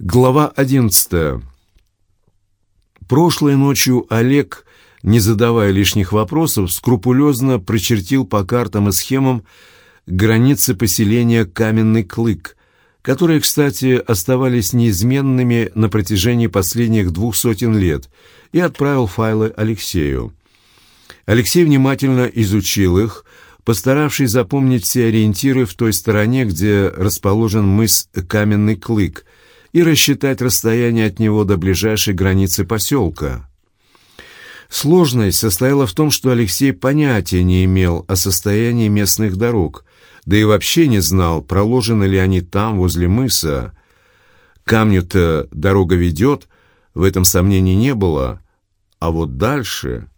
Глава одиннадцатая. Прошлой ночью Олег, не задавая лишних вопросов, скрупулезно прочертил по картам и схемам границы поселения Каменный Клык, которые, кстати, оставались неизменными на протяжении последних двух сотен лет, и отправил файлы Алексею. Алексей внимательно изучил их, постаравшись запомнить все ориентиры в той стороне, где расположен мыс Каменный Клык – и рассчитать расстояние от него до ближайшей границы поселка. Сложность состояла в том, что Алексей понятия не имел о состоянии местных дорог, да и вообще не знал, проложены ли они там, возле мыса. Камню-то дорога ведет, в этом сомнений не было, а вот дальше...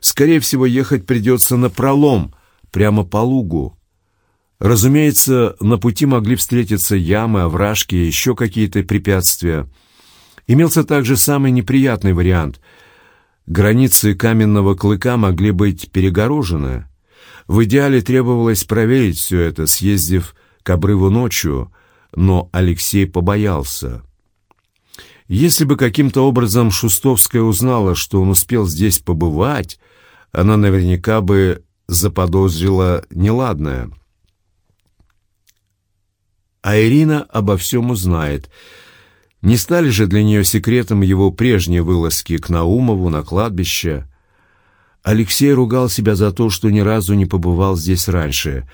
Скорее всего, ехать придется на пролом, прямо по лугу. Разумеется, на пути могли встретиться ямы, овражки и еще какие-то препятствия. Имелся также самый неприятный вариант. Границы каменного клыка могли быть перегорожены. В идеале требовалось проверить все это, съездив к обрыву ночью, но Алексей побоялся. Если бы каким-то образом Шустовская узнала, что он успел здесь побывать, она наверняка бы заподозрила неладное — а Ирина обо всем узнает. Не стали же для нее секретом его прежние вылазки к Наумову на кладбище. Алексей ругал себя за то, что ни разу не побывал здесь раньше.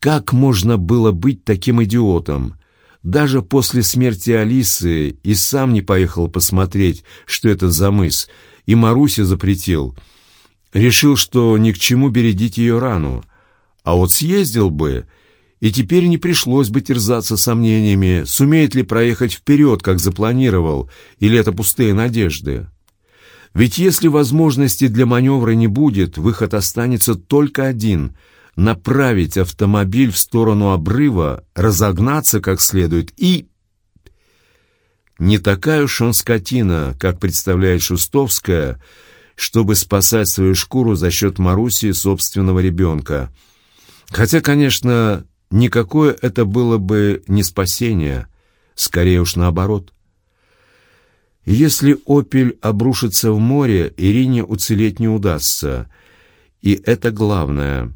Как можно было быть таким идиотом? Даже после смерти Алисы и сам не поехал посмотреть, что это за мыс, и Марусе запретил. Решил, что ни к чему бередить ее рану. А вот съездил бы и теперь не пришлось бы терзаться сомнениями, сумеет ли проехать вперед, как запланировал, или это пустые надежды. Ведь если возможности для маневра не будет, выход останется только один — направить автомобиль в сторону обрыва, разогнаться как следует и... Не такая уж он скотина, как представляет Шустовская, чтобы спасать свою шкуру за счет Маруси и собственного ребенка. Хотя, конечно, никакое это было бы не спасение, скорее уж наоборот. Если «Опель» обрушится в море, Ирине уцелеть не удастся. И это главное.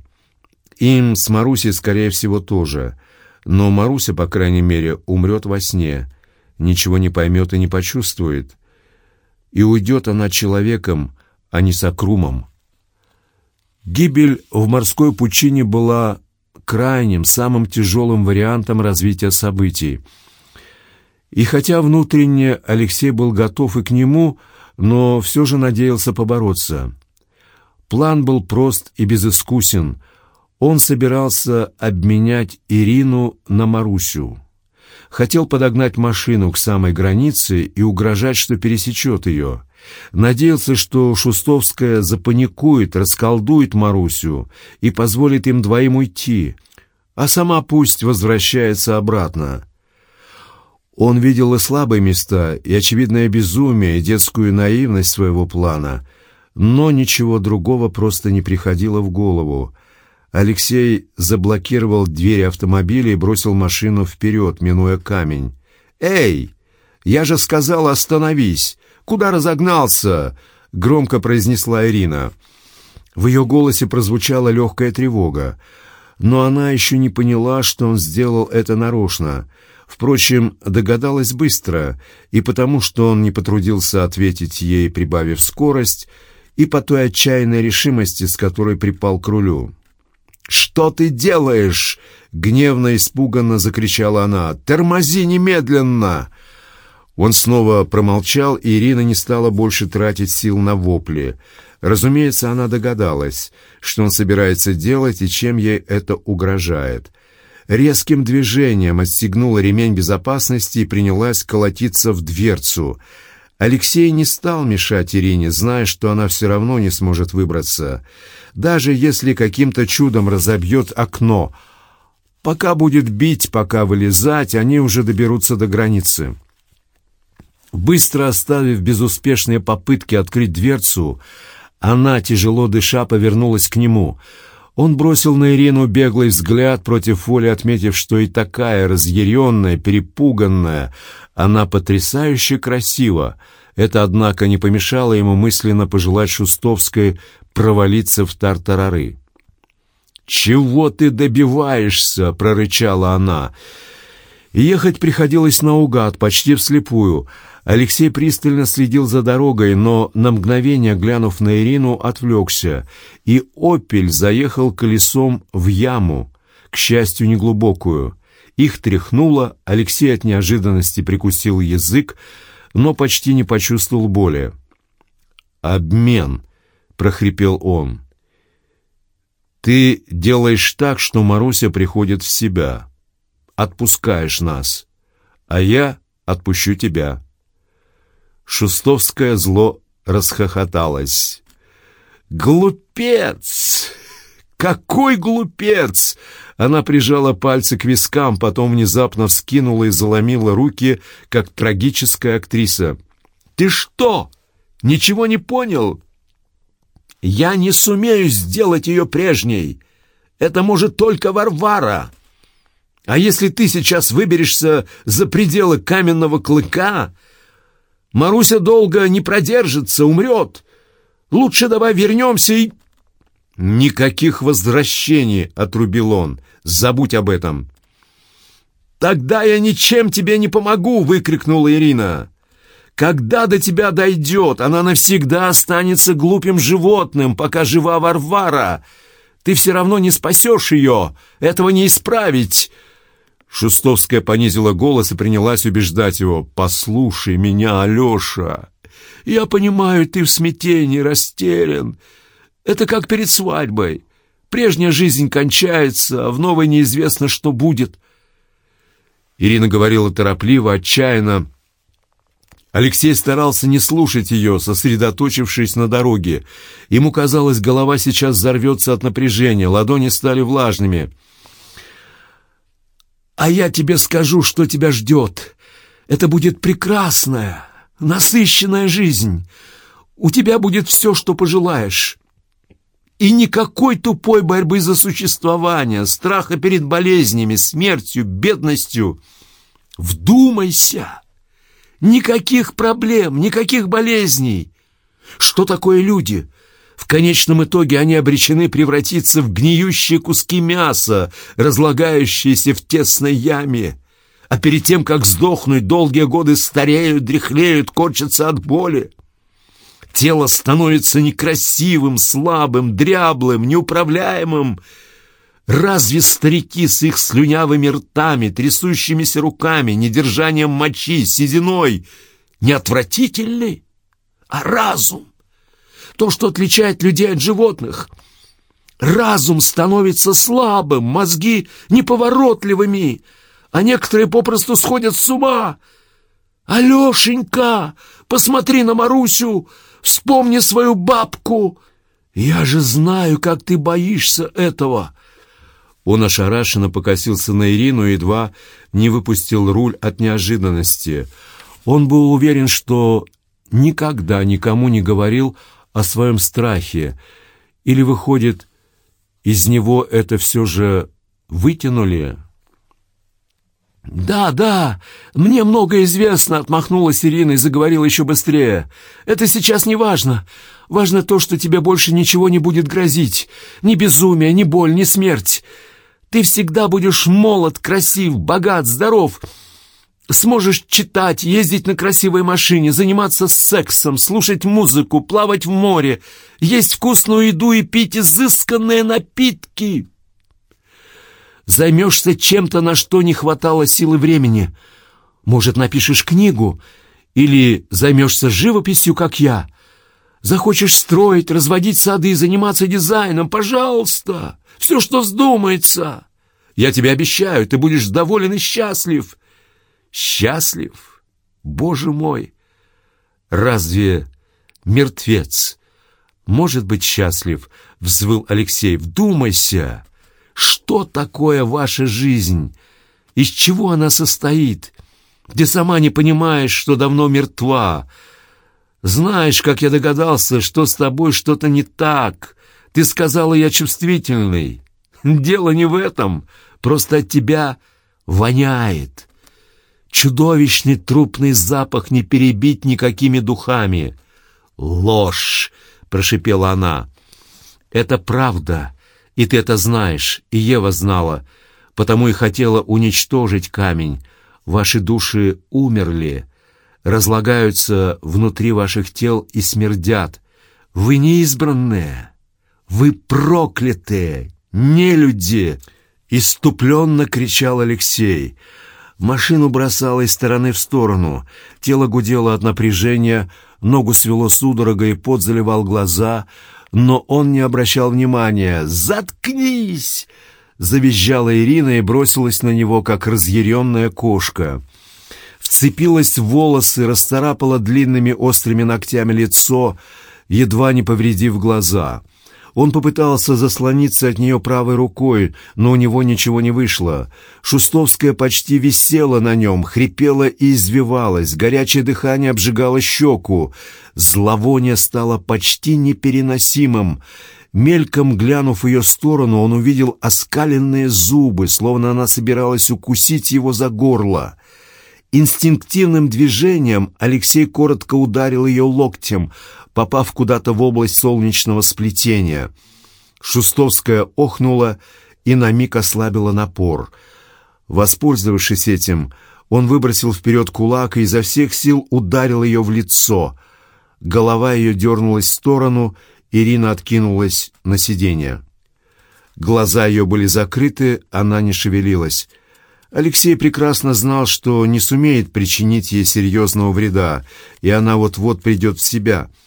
Им с Марусей, скорее всего, тоже. Но Маруся, по крайней мере, умрет во сне, ничего не поймет и не почувствует. И уйдет она человеком, а не сокрумом. Гибель в морской пучине была крайним, самым тяжелым вариантом развития событий. И хотя внутренне Алексей был готов и к нему, но все же надеялся побороться. План был прост и безыскусен. Он собирался обменять Ирину на Марусю. Хотел подогнать машину к самой границе и угрожать, что пересечет ее. Надеялся, что Шустовская запаникует, расколдует Марусю и позволит им двоим уйти, а сама пусть возвращается обратно. Он видел и слабые места, и очевидное безумие, и детскую наивность своего плана, но ничего другого просто не приходило в голову. Алексей заблокировал двери автомобиля и бросил машину вперед, минуя камень. «Эй, я же сказал, остановись! Куда разогнался?» — громко произнесла Ирина. В ее голосе прозвучала легкая тревога, но она еще не поняла, что он сделал это нарочно. Впрочем, догадалась быстро, и потому, что он не потрудился ответить ей, прибавив скорость, и по той отчаянной решимости, с которой припал к рулю. «Что ты делаешь?» — гневно испуганно закричала она. «Тормози немедленно!» Он снова промолчал, и Ирина не стала больше тратить сил на вопли. Разумеется, она догадалась, что он собирается делать и чем ей это угрожает. Резким движением отстегнула ремень безопасности и принялась колотиться в дверцу. Алексей не стал мешать Ирине, зная, что она все равно не сможет выбраться, даже если каким-то чудом разобьет окно. Пока будет бить, пока вылезать, они уже доберутся до границы. Быстро оставив безуспешные попытки открыть дверцу, она, тяжело дыша, повернулась к нему. Он бросил на Ирину беглый взгляд против воли, отметив, что и такая разъяренная, перепуганная, Она потрясающе красива. Это, однако, не помешало ему мысленно пожелать Шустовской провалиться в тартарары. «Чего ты добиваешься?» — прорычала она. Ехать приходилось наугад, почти вслепую. Алексей пристально следил за дорогой, но на мгновение, глянув на Ирину, отвлекся, и «Опель» заехал колесом в яму, к счастью, неглубокую. Их тряхнуло, Алексей от неожиданности прикусил язык, но почти не почувствовал боли. «Обмен», — прохрипел он. «Ты делаешь так, что Маруся приходит в себя. Отпускаешь нас, а я отпущу тебя». Шустовское зло расхохоталось. «Глупец! Какой глупец!» Она прижала пальцы к вискам, потом внезапно вскинула и заломила руки, как трагическая актриса. «Ты что, ничего не понял? Я не сумею сделать ее прежней. Это может только Варвара. А если ты сейчас выберешься за пределы каменного клыка, Маруся долго не продержится, умрет. Лучше давай вернемся и...» «Никаких возвращений!» — отрубил он. «Забудь об этом!» «Тогда я ничем тебе не помогу!» — выкрикнула Ирина. «Когда до тебя дойдет, она навсегда останется глупым животным, пока жива Варвара. Ты все равно не спасешь ее, этого не исправить!» Шустовская понизила голос и принялась убеждать его. «Послушай меня, Алеша! Я понимаю, ты в смятении, растерян. Это как перед свадьбой. Прежняя жизнь кончается, а в новой неизвестно, что будет. Ирина говорила торопливо, отчаянно. Алексей старался не слушать ее, сосредоточившись на дороге. Ему казалось, голова сейчас взорвется от напряжения, ладони стали влажными. «А я тебе скажу, что тебя ждет. Это будет прекрасная, насыщенная жизнь. У тебя будет все, что пожелаешь. И никакой тупой борьбы за существование, страха перед болезнями, смертью, бедностью. Вдумайся! Никаких проблем, никаких болезней. Что такое люди? В конечном итоге они обречены превратиться в гниющие куски мяса, разлагающиеся в тесной яме. А перед тем, как сдохнуть, долгие годы стареют, дряхлеют, корчатся от боли. Тело становится некрасивым, слабым, дряблым, неуправляемым. Разве старики с их слюнявыми ртами, трясущимися руками, недержанием мочи, сединой не отвратительны? А разум? То, что отличает людей от животных. Разум становится слабым, мозги неповоротливыми, а некоторые попросту сходят с ума. «Алешенька, посмотри на Марусю!» Вспомни свою бабку! Я же знаю, как ты боишься этого!» Он ошарашенно покосился на Ирину и едва не выпустил руль от неожиданности. Он был уверен, что никогда никому не говорил о своем страхе. Или, выходит, из него это все же вытянули?» «Да, да, мне много известно», — отмахнулась Ирина и заговорила еще быстрее. «Это сейчас не важно. Важно то, что тебе больше ничего не будет грозить. Ни безумие, ни боль, ни смерть. Ты всегда будешь молод, красив, богат, здоров. Сможешь читать, ездить на красивой машине, заниматься сексом, слушать музыку, плавать в море, есть вкусную еду и пить изысканные напитки». Займешься чем-то, на что не хватало силы времени. Может, напишешь книгу или займешься живописью, как я. Захочешь строить, разводить сады заниматься дизайном, пожалуйста, все, что вздумается. Я тебе обещаю, ты будешь доволен и счастлив. Счастлив? Боже мой! Разве мертвец может быть счастлив? Взвыл Алексей. Вдумайся! Что такое ваша жизнь? Из чего она состоит? Ты сама не понимаешь, что давно мертва. Знаешь, как я догадался, что с тобой что-то не так. Ты сказала, я чувствительный. Дело не в этом, просто от тебя воняет. Чудовищный трупный запах не перебить никакими духами. «Ложь!» — прошипела она. «Это правда, и ты это знаешь, и Ева знала, потому и хотела уничтожить камень. Ваши души умерли, разлагаются внутри ваших тел и смердят. Вы не избранные, вы проклятые, не люди!» Иступленно кричал Алексей. Машину бросало из стороны в сторону, тело гудело от напряжения, ногу свело судорогой, пот заливал глаза, но он не обращал внимания. «Заткнись!» — завизжала Ирина и бросилась на него, как разъяренная кошка. Вцепилась в волосы, расцарапала длинными острыми ногтями лицо, едва не повредив глаза. Он попытался заслониться от нее правой рукой, но у него ничего не вышло. Шустовская почти висела на нем, хрипела и извивалась, горячее дыхание обжигало щеку. Зловоние стало почти непереносимым. Мельком глянув в ее сторону, он увидел оскаленные зубы, словно она собиралась укусить его за горло. Инстинктивным движением Алексей коротко ударил ее локтем — попав куда-то в область солнечного сплетения. Шустовская охнула и на миг ослабила напор. Воспользовавшись этим, он выбросил вперед кулак и изо всех сил ударил ее в лицо. Голова ее дернулась в сторону, Ирина откинулась на сиденье. Глаза ее были закрыты, она не шевелилась. Алексей прекрасно знал, что не сумеет причинить ей серьезного вреда, и она вот-вот придет в себя —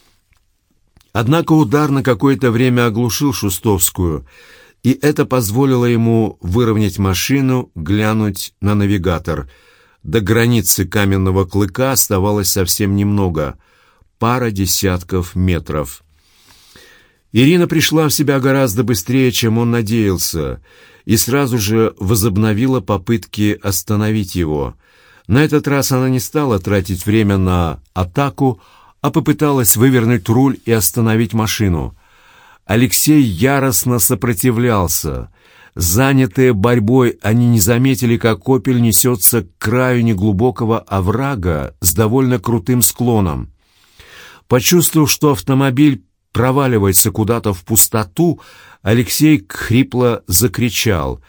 Однако удар на какое-то время оглушил Шустовскую, и это позволило ему выровнять машину, глянуть на навигатор. До границы каменного клыка оставалось совсем немного — пара десятков метров. Ирина пришла в себя гораздо быстрее, чем он надеялся, и сразу же возобновила попытки остановить его. На этот раз она не стала тратить время на атаку, а попыталась вывернуть руль и остановить машину. Алексей яростно сопротивлялся. Занятые борьбой, они не заметили, как «Опель» несется к краю неглубокого оврага с довольно крутым склоном. Почувствовав, что автомобиль проваливается куда-то в пустоту, Алексей хрипло закричал.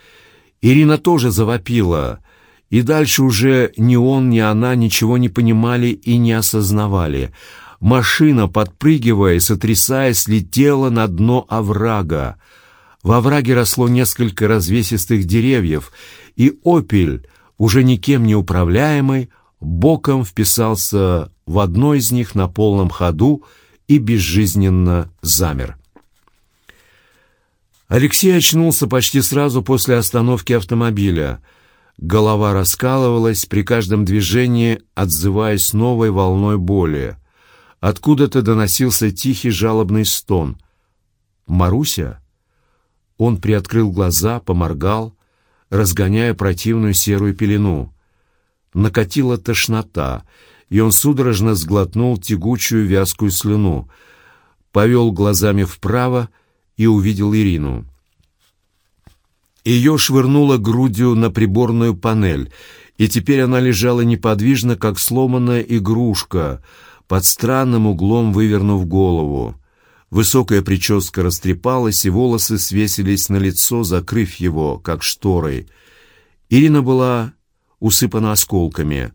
Ирина тоже завопила, и дальше уже ни он, ни она ничего не понимали и не осознавали — Машина, подпрыгивая сотрясаясь, летела на дно оврага. В овраге росло несколько развесистых деревьев, и «Опель», уже никем не управляемый, боком вписался в одно из них на полном ходу и безжизненно замер. Алексей очнулся почти сразу после остановки автомобиля. Голова раскалывалась при каждом движении, отзываясь новой волной боли. Откуда-то доносился тихий жалобный стон. «Маруся?» Он приоткрыл глаза, поморгал, разгоняя противную серую пелену. Накатила тошнота, и он судорожно сглотнул тягучую вязкую слюну, повел глазами вправо и увидел Ирину. Ее швырнуло грудью на приборную панель, и теперь она лежала неподвижно, как сломанная игрушка — под странным углом вывернув голову. Высокая прическа растрепалась, и волосы свесились на лицо, закрыв его, как шторой. Ирина была усыпана осколками.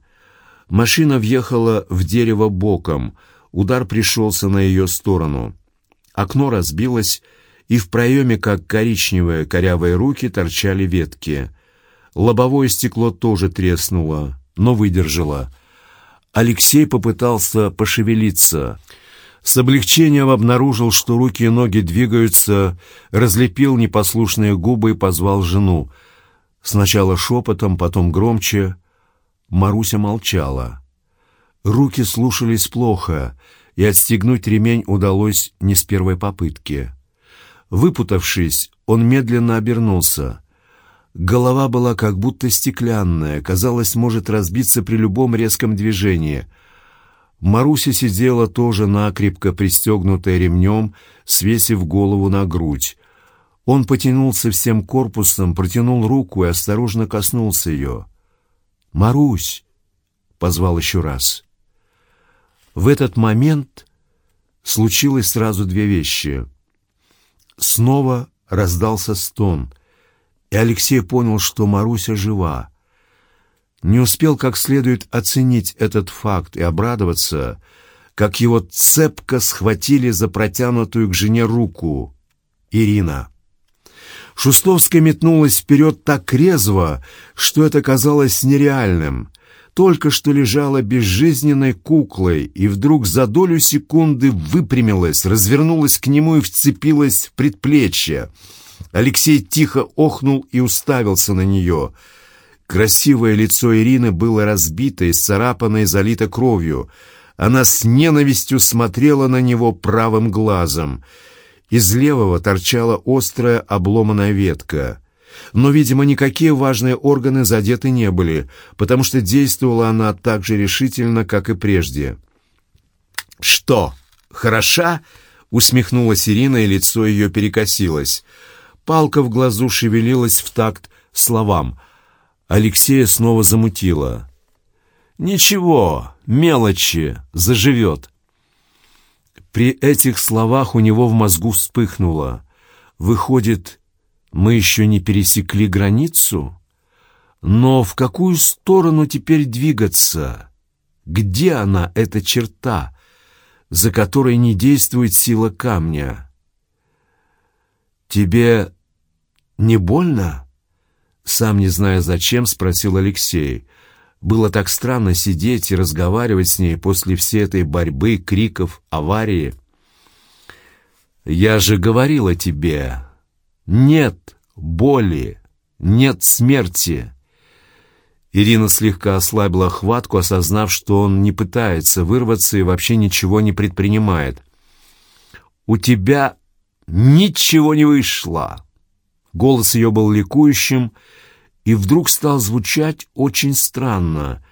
Машина въехала в дерево боком, удар пришелся на ее сторону. Окно разбилось, и в проеме, как коричневые корявые руки, торчали ветки. Лобовое стекло тоже треснуло, но выдержало — Алексей попытался пошевелиться. С облегчением обнаружил, что руки и ноги двигаются, разлепил непослушные губы и позвал жену. Сначала шепотом, потом громче. Маруся молчала. Руки слушались плохо, и отстегнуть ремень удалось не с первой попытки. Выпутавшись, он медленно обернулся. Голова была как будто стеклянная, казалось, может разбиться при любом резком движении. Маруся сидела тоже накрепко пристегнутая ремнем, свесив голову на грудь. Он потянулся всем корпусом, протянул руку и осторожно коснулся ее. «Марусь, позвал еще раз. В этот момент случилось сразу две вещи. Снова раздался стон, и Алексей понял, что Маруся жива. Не успел как следует оценить этот факт и обрадоваться, как его цепко схватили за протянутую к жене руку. Ирина. Шустовская метнулась вперед так резво, что это казалось нереальным. Только что лежала безжизненной куклой и вдруг за долю секунды выпрямилась, развернулась к нему и вцепилась в предплечье. Алексей тихо охнул и уставился на нее. Красивое лицо Ирины было разбито, исцарапано и залито кровью. Она с ненавистью смотрела на него правым глазом — из левого торчала острая обломанная ветка. Но, видимо, никакие важные органы задеты не были, потому что действовала она так же решительно, как и прежде. «Что, хороша?» — усмехнулась Ирина, и лицо ее перекосилось. Палка в глазу шевелилась в такт словам. Алексея снова замутила. «Ничего, мелочи, заживет. При этих словах у него в мозгу вспыхнуло. Выходит, мы еще не пересекли границу? Но в какую сторону теперь двигаться? Где она, эта черта, за которой не действует сила камня? «Тебе не больно?» Сам не зная зачем, спросил Алексей. Было так странно сидеть и разговаривать с ней после всей этой борьбы, криков, аварии. «Я же говорила тебе, нет боли, нет смерти». Ирина слегка ослабила хватку, осознав, что он не пытается вырваться и вообще ничего не предпринимает. «У тебя ничего не вышло!» Голос ее был ликующим, и вдруг стал звучать очень странно,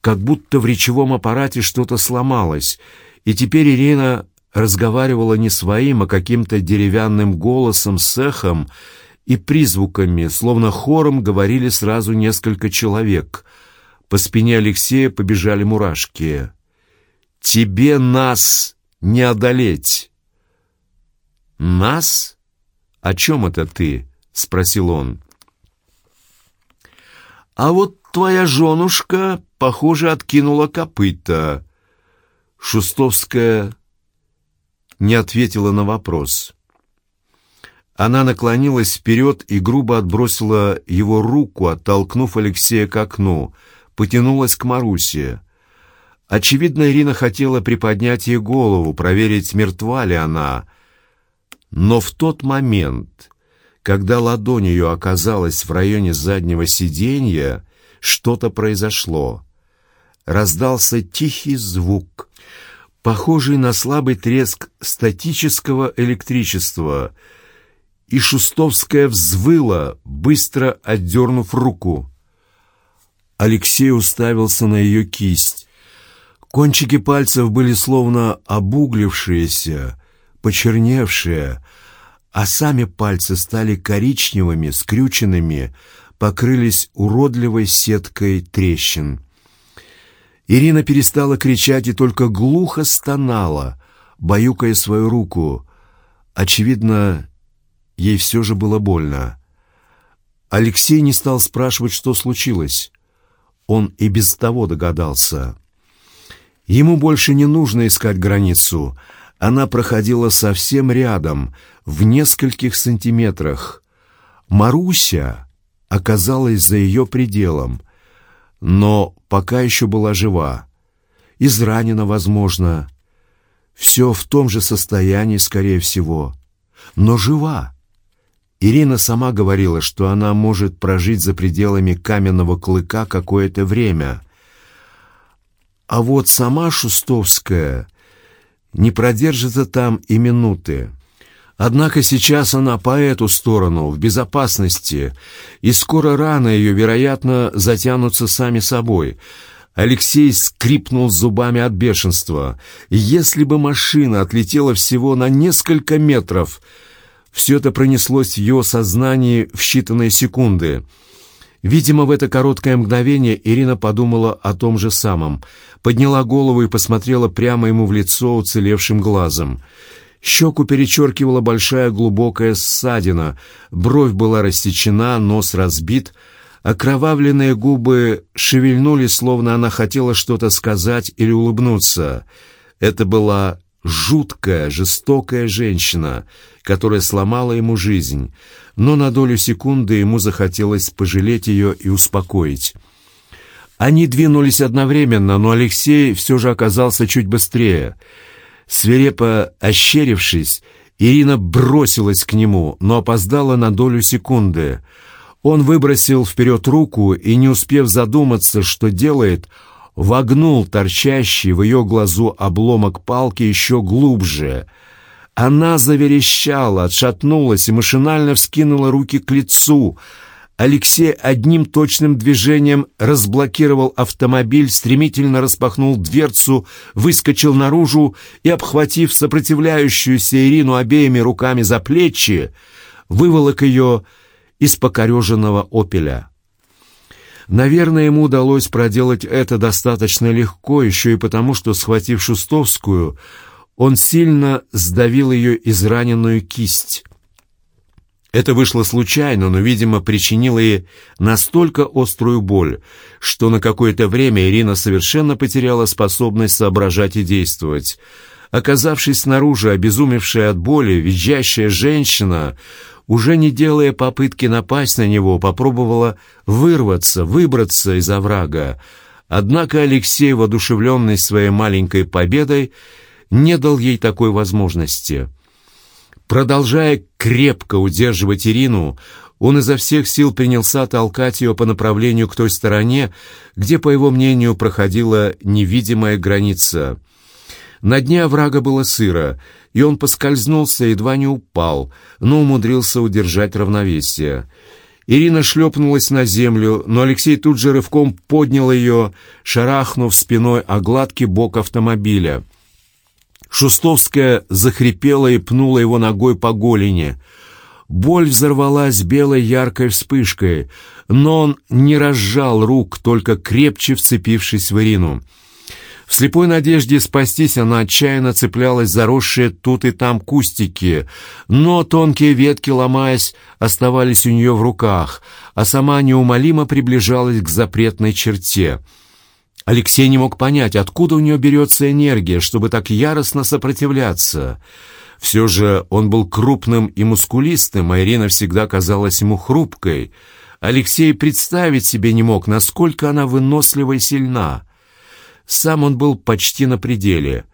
как будто в речевом аппарате что-то сломалось, и теперь Ирина разговаривала не своим, а каким-то деревянным голосом с эхом и призвуками, словно хором говорили сразу несколько человек. По спине Алексея побежали мурашки. «Тебе нас не одолеть!» «Нас? О чем это ты?» — спросил он. А вот твоя женушка, похоже, откинула копыта. Шустовская не ответила на вопрос. Она наклонилась вперед и грубо отбросила его руку, оттолкнув Алексея к окну, потянулась к Марусе. Очевидно, Ирина хотела приподнять ей голову, проверить, мертва ли она. Но в тот момент когда ладонь ее оказалась в районе заднего сиденья, что-то произошло. Раздался тихий звук, похожий на слабый треск статического электричества, и Шустовская взвыла, быстро отдернув руку. Алексей уставился на ее кисть. Кончики пальцев были словно обуглившиеся, почерневшие, а сами пальцы стали коричневыми, скрюченными, покрылись уродливой сеткой трещин. Ирина перестала кричать и только глухо стонала, баюкая свою руку. Очевидно, ей все же было больно. Алексей не стал спрашивать, что случилось. Он и без того догадался. Ему больше не нужно искать границу — она проходила совсем рядом, в нескольких сантиметрах. Маруся оказалась за ее пределом, но пока еще была жива. Изранена, возможно. Все в том же состоянии, скорее всего. Но жива. Ирина сама говорила, что она может прожить за пределами каменного клыка какое-то время. А вот сама Шустовская не продержится там и минуты. Однако сейчас она по эту сторону, в безопасности, и скоро раны ее, вероятно, затянутся сами собой. Алексей скрипнул зубами от бешенства. Если бы машина отлетела всего на несколько метров, все это пронеслось в его сознании в считанные секунды. Видимо, в это короткое мгновение Ирина подумала о том же самом, подняла голову и посмотрела прямо ему в лицо уцелевшим глазом. Щеку перечеркивала большая глубокая ссадина, бровь была рассечена, нос разбит, окровавленные губы шевельнулись, словно она хотела что-то сказать или улыбнуться. Это была жуткая, жестокая женщина, которая сломала ему жизнь, но на долю секунды ему захотелось пожалеть ее и успокоить. Они двинулись одновременно, но Алексей все же оказался чуть быстрее — Свирепо ощерившись, Ирина бросилась к нему, но опоздала на долю секунды. Он выбросил вперед руку и, не успев задуматься, что делает, вогнул торчащий в ее глазу обломок палки еще глубже. Она заверещала, отшатнулась и машинально вскинула руки к лицу — Алексей одним точным движением разблокировал автомобиль, стремительно распахнул дверцу, выскочил наружу и, обхватив сопротивляющуюся Ирину обеими руками за плечи, выволок ее из покореженного «Опеля». Наверное, ему удалось проделать это достаточно легко, еще и потому, что, схватив Шустовскую, он сильно сдавил ее израненную кисть. Это вышло случайно, но, видимо, причинило ей настолько острую боль, что на какое-то время Ирина совершенно потеряла способность соображать и действовать. Оказавшись снаружи, обезумевшая от боли, визжащая женщина, уже не делая попытки напасть на него, попробовала вырваться, выбраться из оврага. Однако Алексей, воодушевленный своей маленькой победой, не дал ей такой возможности. Продолжая крепко удерживать Ирину, он изо всех сил принялся толкать ее по направлению к той стороне, где, по его мнению, проходила невидимая граница. На дне оврага было сыро, и он поскользнулся, едва не упал, но умудрился удержать равновесие. Ирина шлепнулась на землю, но Алексей тут же рывком поднял ее, шарахнув спиной о гладкий бок автомобиля — Шустовская захрипела и пнула его ногой по голени. Боль взорвалась белой яркой вспышкой, но он не разжал рук, только крепче вцепившись в Ирину. В слепой надежде спастись она отчаянно цеплялась за росшие тут и там кустики, но тонкие ветки, ломаясь, оставались у нее в руках, а сама неумолимо приближалась к запретной черте — Алексей не мог понять, откуда у нее берется энергия, чтобы так яростно сопротивляться. Все же он был крупным и мускулистым, а Ирина всегда казалась ему хрупкой. Алексей представить себе не мог, насколько она вынослива и сильна. Сам он был почти на пределе.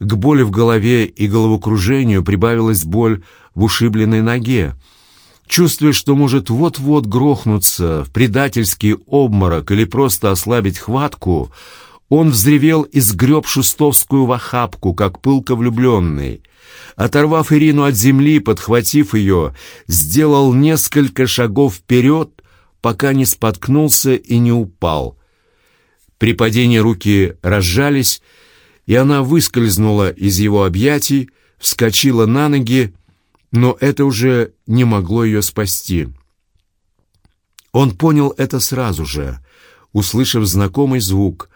К боли в голове и головокружению прибавилась боль в ушибленной ноге. Чувствуя, что может вот-вот грохнуться в предательский обморок или просто ослабить хватку, он взревел и сгреб шустовскую в охапку, как пылко влюбленный. Оторвав Ирину от земли, подхватив ее, сделал несколько шагов вперед, пока не споткнулся и не упал. При падении руки разжались, и она выскользнула из его объятий, вскочила на ноги но это уже не могло ее спасти. Он понял это сразу же, услышав знакомый звук,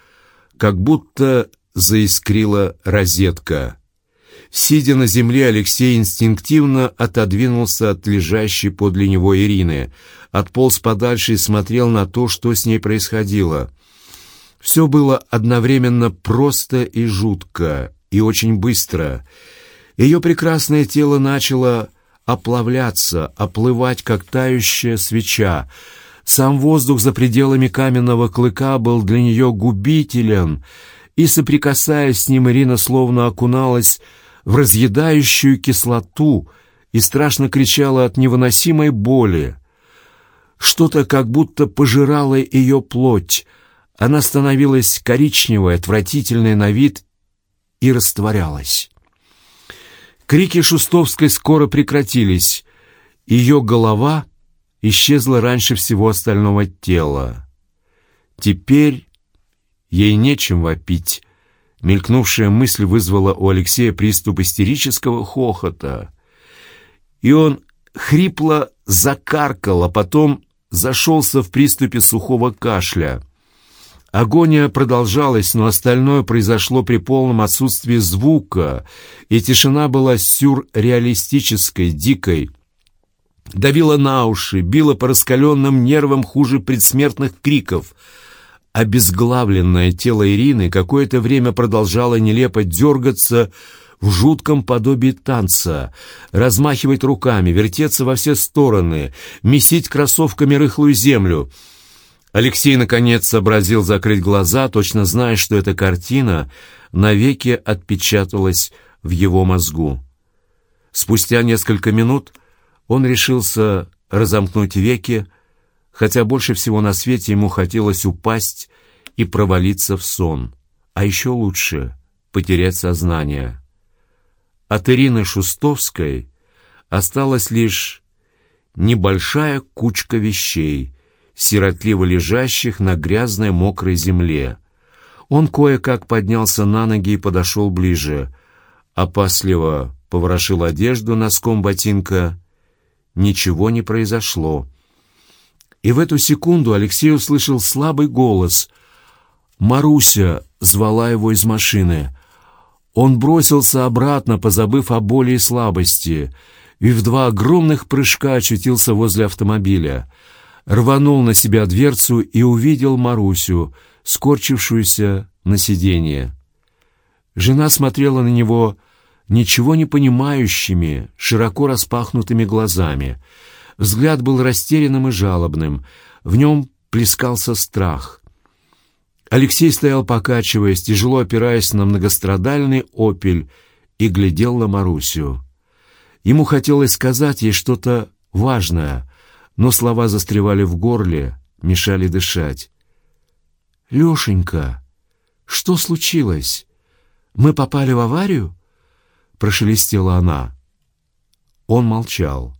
как будто заискрила розетка. Сидя на земле, Алексей инстинктивно отодвинулся от лежащей подле него Ирины, отполз подальше и смотрел на то, что с ней происходило. Все было одновременно просто и жутко, и очень быстро — ее прекрасное тело начало оплавляться, оплывать, как тающая свеча. Сам воздух за пределами каменного клыка был для нее губителен, и, соприкасаясь с ним, Ирина словно окуналась в разъедающую кислоту и страшно кричала от невыносимой боли. Что-то как будто пожирало ее плоть. Она становилась коричневой, отвратительной на вид и растворялась. Крики Шустовской скоро прекратились. Ее голова исчезла раньше всего остального тела. Теперь ей нечем вопить. Мелькнувшая мысль вызвала у Алексея приступ истерического хохота. И он хрипло закаркал, а потом зашелся в приступе сухого кашля. Агония продолжалась, но остальное произошло при полном отсутствии звука, и тишина была сюрреалистической, дикой. Давила на уши, била по раскаленным нервам хуже предсмертных криков. Обезглавленное тело Ирины какое-то время продолжало нелепо дергаться, в жутком подобии танца, размахивать руками, вертеться во все стороны, месить кроссовками рыхлую землю. Алексей, наконец, сообразил закрыть глаза, точно зная, что эта картина навеки отпечаталась в его мозгу. Спустя несколько минут он решился разомкнуть веки, хотя больше всего на свете ему хотелось упасть и провалиться в сон, а еще лучше — потерять сознание. От Ирины Шустовской осталась лишь небольшая кучка вещей, сиротливо лежащих на грязной мокрой земле. Он кое-как поднялся на ноги и подошел ближе. Опасливо поворошил одежду носком ботинка. Ничего не произошло. И в эту секунду Алексей услышал слабый голос. Маруся звала его из машины. Он бросился обратно, позабыв о боли и слабости, и в два огромных прыжка очутился возле автомобиля. Рванул на себя дверцу и увидел Марусю, скорчившуюся на сиденье. Жена смотрела на него ничего не понимающими, широко распахнутыми глазами. Взгляд был растерянным и жалобным, в нем плескался страх. Алексей стоял, покачиваясь, тяжело опираясь на многострадальный «Опель», и глядел на Марусю. Ему хотелось сказать ей что-то важное, но слова застревали в горле, мешали дышать. «Лешенька, что случилось? Мы попали в аварию?» — прошелестела она. Он молчал.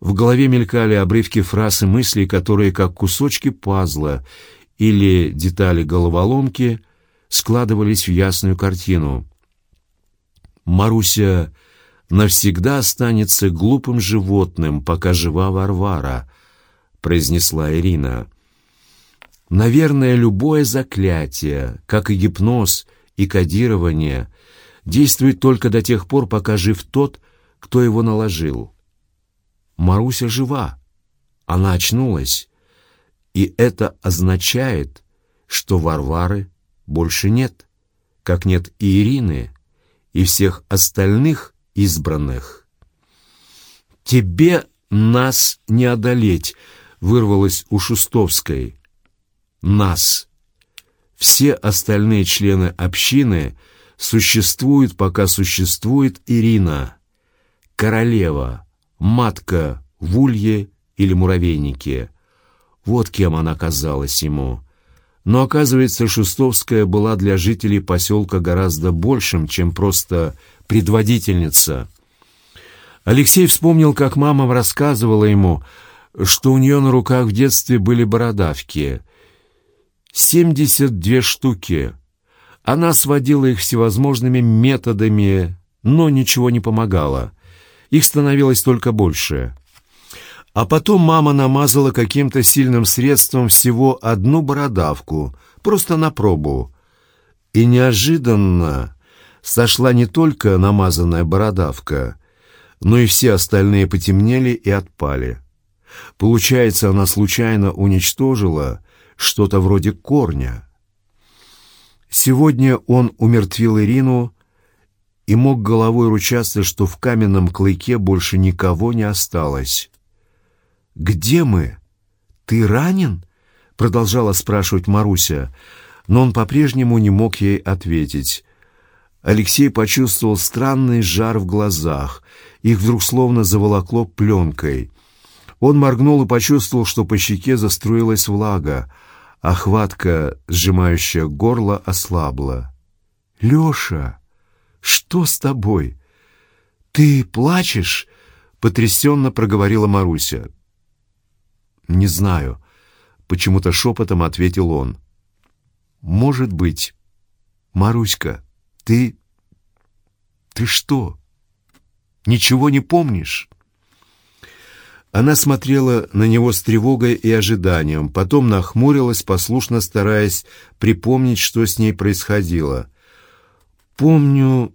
В голове мелькали обрывки фраз и мыслей, которые, как кусочки пазла, или детали головоломки складывались в ясную картину. Маруся навсегда останется глупым животным, пока жива Варвара, произнесла Ирина. Наверное, любое заклятие, как и гипноз и кодирование, действует только до тех пор, пока жив тот, кто его наложил. Маруся жива. Она очнулась. И это означает, что Варвары больше нет, как нет и Ирины, и всех остальных избранных. «Тебе нас не одолеть», — вырвалось у Шустовской. «Нас». Все остальные члены общины существуют, пока существует Ирина, королева, матка в улье или муравейнике, вот кем она казалась ему. Но, оказывается, Шустовская была для жителей поселка гораздо большим, чем просто предводительница. Алексей вспомнил, как мама рассказывала ему, что у нее на руках в детстве были бородавки. Семьдесят две штуки. Она сводила их всевозможными методами, но ничего не помогало. Их становилось только больше. А потом мама намазала каким-то сильным средством всего одну бородавку, просто на пробу. И неожиданно сошла не только намазанная бородавка, но и все остальные потемнели и отпали. Получается, она случайно уничтожила что-то вроде корня. Сегодня он умертвил Ирину и мог головой ручаться, что в каменном клыке больше никого не осталось. «Где мы? Ты ранен?» — продолжала спрашивать Маруся, но он по-прежнему не мог ей ответить. Алексей почувствовал странный жар в глазах. Их вдруг словно заволокло пленкой. Он моргнул и почувствовал, что по щеке заструилась влага, а хватка, сжимающая горло, ослабла. «Леша, что с тобой? Ты плачешь?» — потрясенно проговорила Маруся. «Не знаю», — почему-то шепотом ответил он. «Может быть. Маруська, ты... ты что, ничего не помнишь?» Она смотрела на него с тревогой и ожиданием, потом нахмурилась, послушно стараясь припомнить, что с ней происходило. «Помню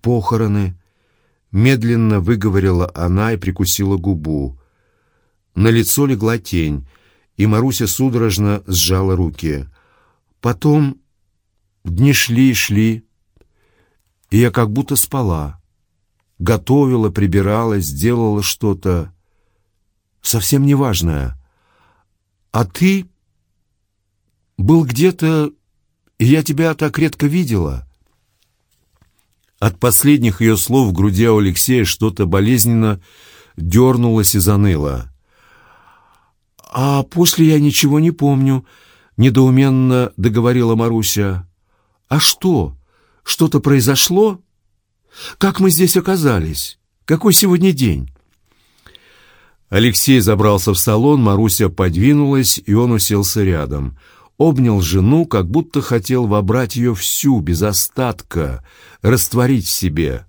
похороны», — медленно выговорила она и прикусила губу. На лицо легла тень, и Маруся судорожно сжала руки. Потом дни шли и шли, и я как будто спала. Готовила, прибиралась, делала что-то совсем неважное. А ты был где-то, и я тебя так редко видела. От последних ее слов в груди Алексея что-то болезненно дернулось и заныло. «А после я ничего не помню», — недоуменно договорила Маруся. «А что? Что-то произошло? Как мы здесь оказались? Какой сегодня день?» Алексей забрался в салон, Маруся подвинулась, и он уселся рядом. Обнял жену, как будто хотел вобрать ее всю, без остатка, растворить в себе.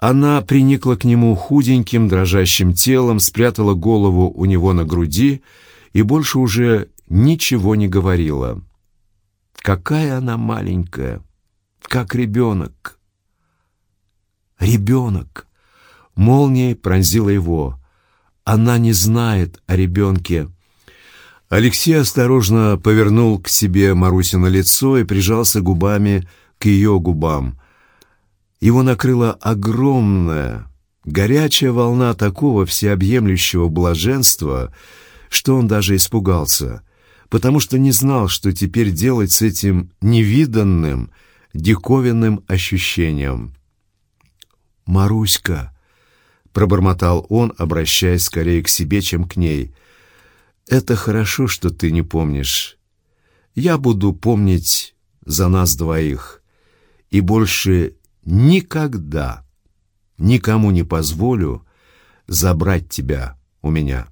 Она приникла к нему худеньким, дрожащим телом, спрятала голову у него на груди и больше уже ничего не говорила. Какая она маленькая, как ребенок. Ребенок! Молнией пронзила его. Она не знает о ребенке. Алексей осторожно повернул к себе Марусино лицо и прижался губами к ее губам. Его накрыла огромная, горячая волна такого всеобъемлющего блаженства, что он даже испугался, потому что не знал, что теперь делать с этим невиданным, диковинным ощущением. «Маруська!» — пробормотал он, обращаясь скорее к себе, чем к ней. «Это хорошо, что ты не помнишь. Я буду помнить за нас двоих и больше никогда никому не позволю забрать тебя у меня».